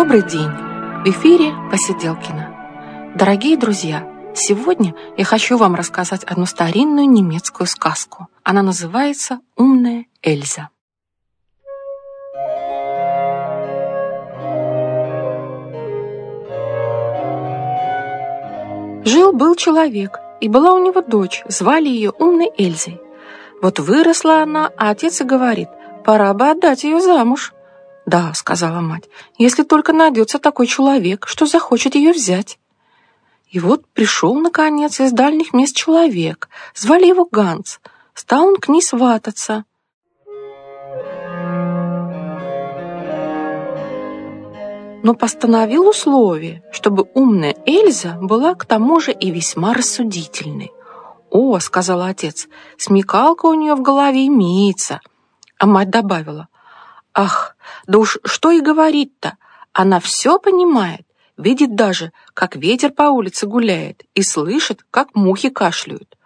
Добрый день! В эфире Посиделкина. Дорогие друзья, сегодня я хочу вам рассказать одну старинную немецкую сказку. Она называется «Умная Эльза». Жил-был человек, и была у него дочь, звали ее Умной Эльзой. Вот выросла она, а отец и говорит, пора бы отдать ее замуж. «Да», — сказала мать, — «если только найдется такой человек, что захочет ее взять». И вот пришел, наконец, из дальних мест человек. Звали его Ганс. Стал он к ней свататься. но постановил условие, чтобы умная Эльза была к тому же и весьма рассудительной. «О», — сказал отец, — «смекалка у нее в голове имеется». А мать добавила, Ах, да уж что и говорить-то, она все понимает, видит даже, как ветер по улице гуляет и слышит, как мухи кашляют.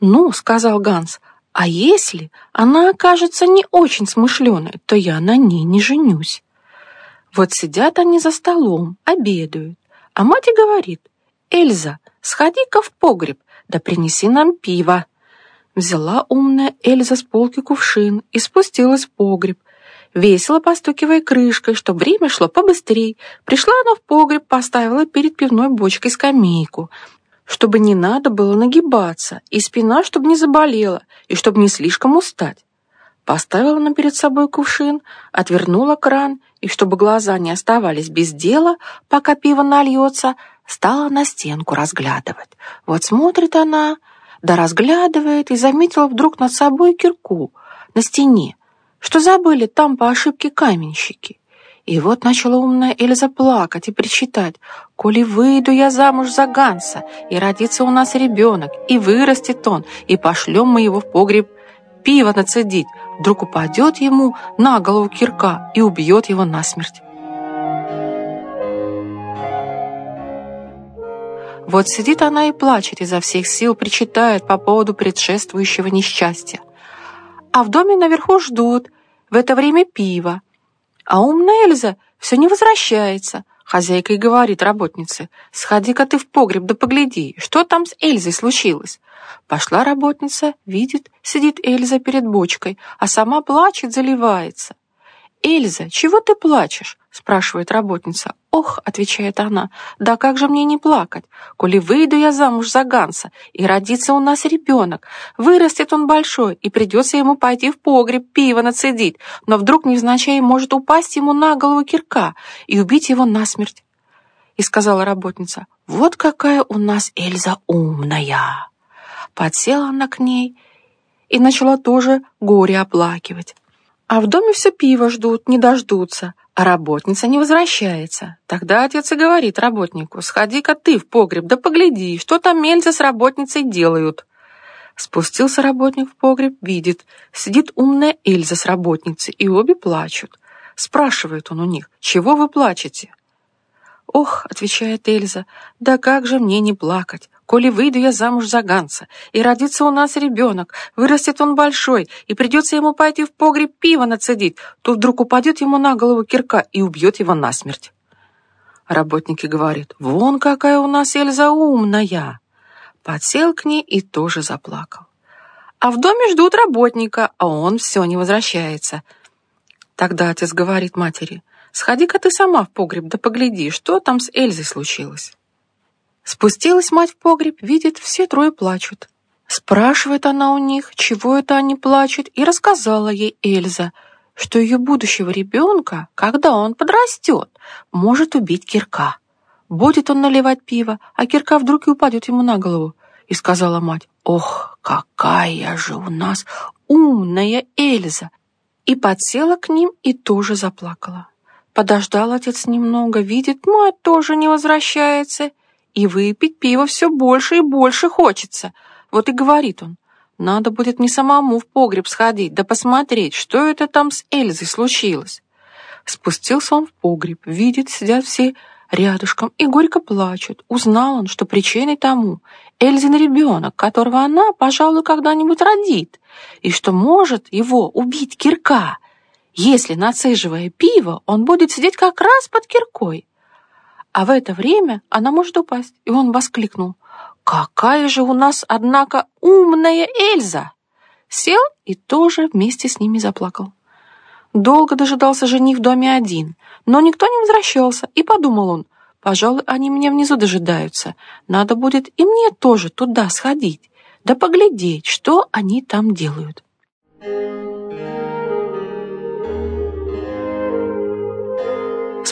«Ну», — сказал Ганс, — «а если она окажется не очень смышленой, то я на ней не женюсь». Вот сидят они за столом, обедают, а мать и говорит, «Эльза, сходи-ка в погреб, да принеси нам пиво». Взяла умная Эльза с полки кувшин и спустилась в погреб, весело постукивая крышкой, чтобы время шло побыстрее. Пришла она в погреб, поставила перед пивной бочкой скамейку, чтобы не надо было нагибаться, и спина, чтобы не заболела, и чтобы не слишком устать. Поставила она перед собой кувшин, отвернула кран, и чтобы глаза не оставались без дела, пока пиво нальется, стала на стенку разглядывать. Вот смотрит она, да разглядывает, и заметила вдруг над собой кирку на стене, что забыли там по ошибке каменщики. И вот начала умная Эльза плакать и причитать. «Коли выйду я замуж за Ганса, и родится у нас ребенок, и вырастет он, и пошлем мы его в погреб пиво нацедить, вдруг упадет ему на голову кирка и убьет его насмерть». Вот сидит она и плачет изо всех сил, причитает по поводу предшествующего несчастья а в доме наверху ждут, в это время пиво. А умная Эльза все не возвращается. Хозяйка и говорит работнице, «Сходи-ка ты в погреб да погляди, что там с Эльзой случилось». Пошла работница, видит, сидит Эльза перед бочкой, а сама плачет, заливается. «Эльза, чего ты плачешь?» — спрашивает работница. «Ох», — отвечает она, — «да как же мне не плакать, коли выйду я замуж за Ганса, и родится у нас ребенок, вырастет он большой, и придется ему пойти в погреб пиво нацедить, но вдруг невзначай может упасть ему на голову кирка и убить его насмерть». И сказала работница, «Вот какая у нас Эльза умная!» Подсела она к ней и начала тоже горе оплакивать. А в доме все пиво ждут, не дождутся, а работница не возвращается. Тогда отец и говорит работнику, сходи-ка ты в погреб, да погляди, что там мельцы с работницей делают. Спустился работник в погреб, видит, сидит умная Эльза с работницей, и обе плачут. Спрашивает он у них, чего вы плачете? «Ох», — отвечает Эльза, — «да как же мне не плакать? Коли выйду я замуж за Ганса, и родится у нас ребенок, вырастет он большой, и придется ему пойти в погреб пиво нацедить, то вдруг упадет ему на голову кирка и убьет его насмерть». Работники говорят, «Вон какая у нас Эльза умная!» Подсел к ней и тоже заплакал. А в доме ждут работника, а он все не возвращается. Тогда отец говорит матери, «Сходи-ка ты сама в погреб, да погляди, что там с Эльзой случилось». Спустилась мать в погреб, видит, все трое плачут. Спрашивает она у них, чего это они плачут, и рассказала ей Эльза, что ее будущего ребенка, когда он подрастет, может убить кирка. Будет он наливать пиво, а кирка вдруг и упадет ему на голову. И сказала мать, «Ох, какая же у нас умная Эльза!» И подсела к ним и тоже заплакала. Подождал отец немного, видит, мать тоже не возвращается, и выпить пиво все больше и больше хочется. Вот и говорит он, надо будет не самому в погреб сходить, да посмотреть, что это там с Эльзой случилось. Спустился он в погреб, видит, сидят все рядышком и горько плачут. Узнал он, что причиной тому Эльзин ребенок, которого она, пожалуй, когда-нибудь родит, и что может его убить кирка. Если, нацеживая пиво, он будет сидеть как раз под киркой. А в это время она может упасть. И он воскликнул. «Какая же у нас, однако, умная Эльза!» Сел и тоже вместе с ними заплакал. Долго дожидался жених в доме один, но никто не возвращался, и подумал он, пожалуй, они меня внизу дожидаются. Надо будет и мне тоже туда сходить, да поглядеть, что они там делают.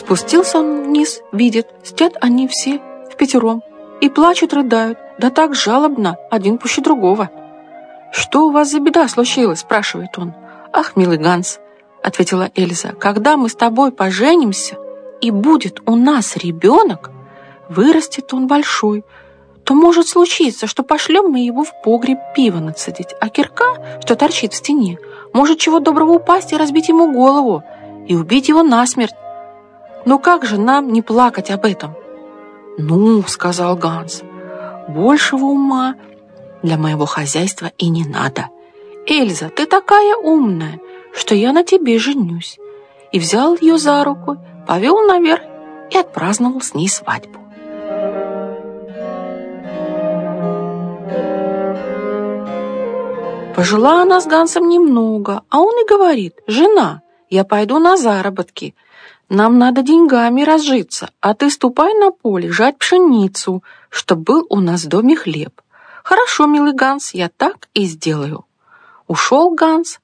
Спустился он вниз, видит, сидят они все в пятером и плачут, рыдают, да так жалобно, один пуще другого. «Что у вас за беда случилась?» – спрашивает он. «Ах, милый Ганс», – ответила Эльза, – «когда мы с тобой поженимся, и будет у нас ребенок, вырастет он большой, то может случиться, что пошлем мы его в погреб пиво нацедить, а кирка, что торчит в стене, может чего доброго упасть и разбить ему голову, и убить его насмерть. Ну как же нам не плакать об этом? «Ну, — сказал Ганс, — большего ума для моего хозяйства и не надо. Эльза, ты такая умная, что я на тебе женюсь». И взял ее за руку, повел наверх и отпраздновал с ней свадьбу. Пожила она с Гансом немного, а он и говорит, «Жена, я пойду на заработки, нам надо деньгами разжиться, а ты ступай на поле жать пшеницу, чтоб был у нас в доме хлеб. Хорошо, милый Ганс, я так и сделаю. Ушел Ганс,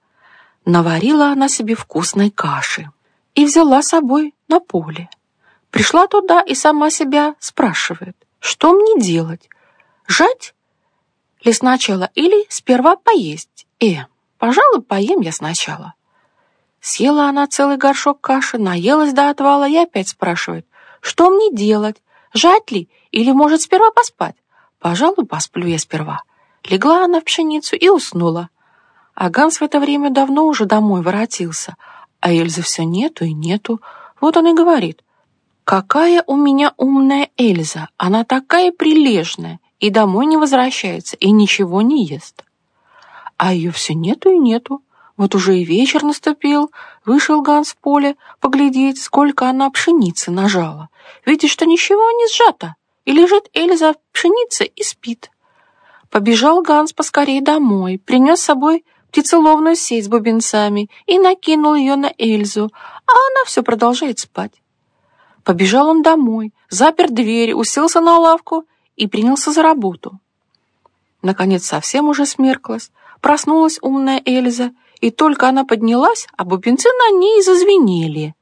наварила она себе вкусной каши и взяла с собой на поле. Пришла туда и сама себя спрашивает, что мне делать? Жать ли сначала или сперва поесть? Э, пожалуй, поем я сначала. Съела она целый горшок каши, наелась до отвала и опять спрашивает, что мне делать, жать ли или, может, сперва поспать? Пожалуй, посплю я сперва. Легла она в пшеницу и уснула. А Ганс в это время давно уже домой воротился, а Эльзы все нету и нету. Вот он и говорит, «Какая у меня умная Эльза! Она такая прилежная, и домой не возвращается, и ничего не ест». А ее все нету и нету. Вот уже и вечер наступил, вышел Ганс в поле поглядеть, сколько она пшеницы нажала. Видит, что ничего не сжато, и лежит Эльза в пшенице и спит. Побежал Ганс поскорее домой, принес с собой птицеловную сеть с бубенцами и накинул ее на Эльзу, а она все продолжает спать. Побежал он домой, запер дверь, уселся на лавку и принялся за работу. Наконец совсем уже смерклась, проснулась умная Эльза и только она поднялась, а бубенцы на ней зазвенели.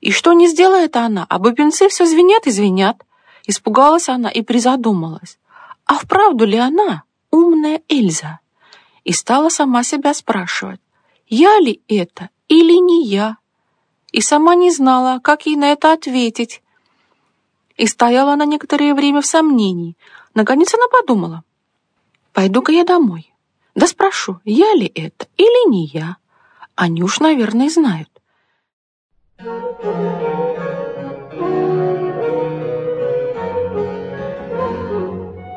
И что не сделает она, а бубенцы все звенят и звенят. Испугалась она и призадумалась. А вправду ли она умная Эльза? И стала сама себя спрашивать, я ли это или не я? И сама не знала, как ей на это ответить. И стояла она некоторое время в сомнении. Наконец она подумала, пойду-ка я домой. Да спрошу, я ли это или не я? Они уж, наверное, знают.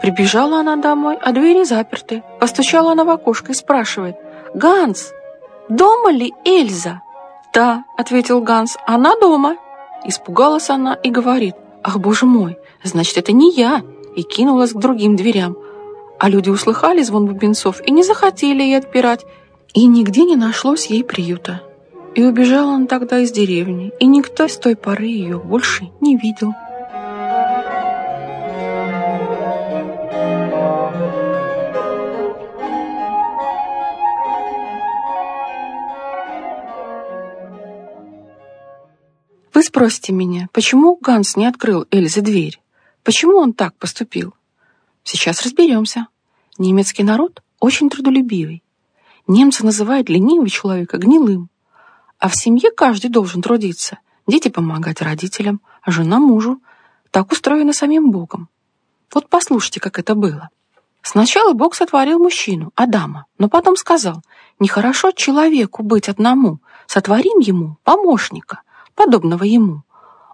Прибежала она домой, а двери заперты. Постучала она в окошко и спрашивает. «Ганс, дома ли Эльза?» «Да», — ответил Ганс, — «она дома». Испугалась она и говорит. «Ах, боже мой, значит, это не я!» И кинулась к другим дверям. А люди услыхали звон бубенцов и не захотели ей отпирать, и нигде не нашлось ей приюта. И убежала он тогда из деревни, и никто с той поры ее больше не видел. Вы спросите меня, почему Ганс не открыл Эльзе дверь? Почему он так поступил? Сейчас разберемся. Немецкий народ очень трудолюбивый. Немцы называют ленивого человека гнилым. А в семье каждый должен трудиться. Дети помогать родителям, а жена мужу. Так устроено самим Богом. Вот послушайте, как это было. Сначала Бог сотворил мужчину, Адама, но потом сказал, нехорошо человеку быть одному, сотворим ему помощника, подобного ему.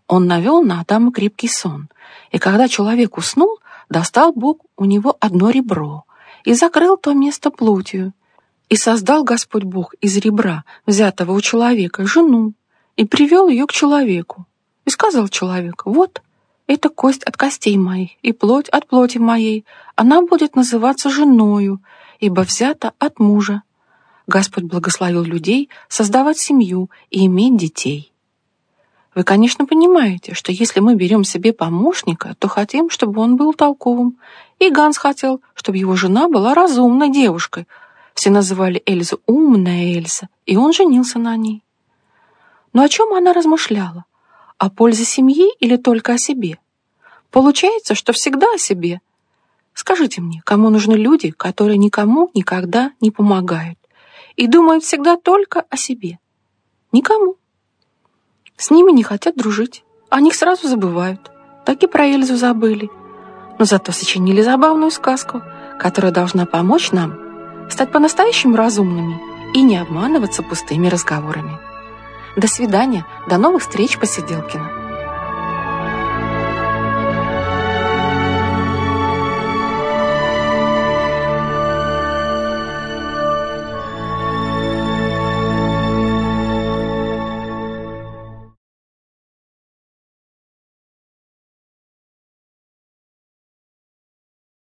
Он навел на Адама крепкий сон, и когда человек уснул, Достал Бог у него одно ребро и закрыл то место плотью. И создал Господь Бог из ребра, взятого у человека, жену, и привел ее к человеку. И сказал человек, вот, это кость от костей моих и плоть от плоти моей. Она будет называться женою, ибо взята от мужа. Господь благословил людей создавать семью и иметь детей. Вы, конечно, понимаете, что если мы берем себе помощника, то хотим, чтобы он был толковым. И Ганс хотел, чтобы его жена была разумной девушкой. Все называли Эльзу «умная Эльза», и он женился на ней. Но о чем она размышляла? О пользе семьи или только о себе? Получается, что всегда о себе. Скажите мне, кому нужны люди, которые никому никогда не помогают и думают всегда только о себе? Никому. С ними не хотят дружить, о них сразу забывают. Так и про Эльзу забыли. Но зато сочинили забавную сказку, которая должна помочь нам стать по-настоящему разумными и не обманываться пустыми разговорами. До свидания, до новых встреч, Посиделкина.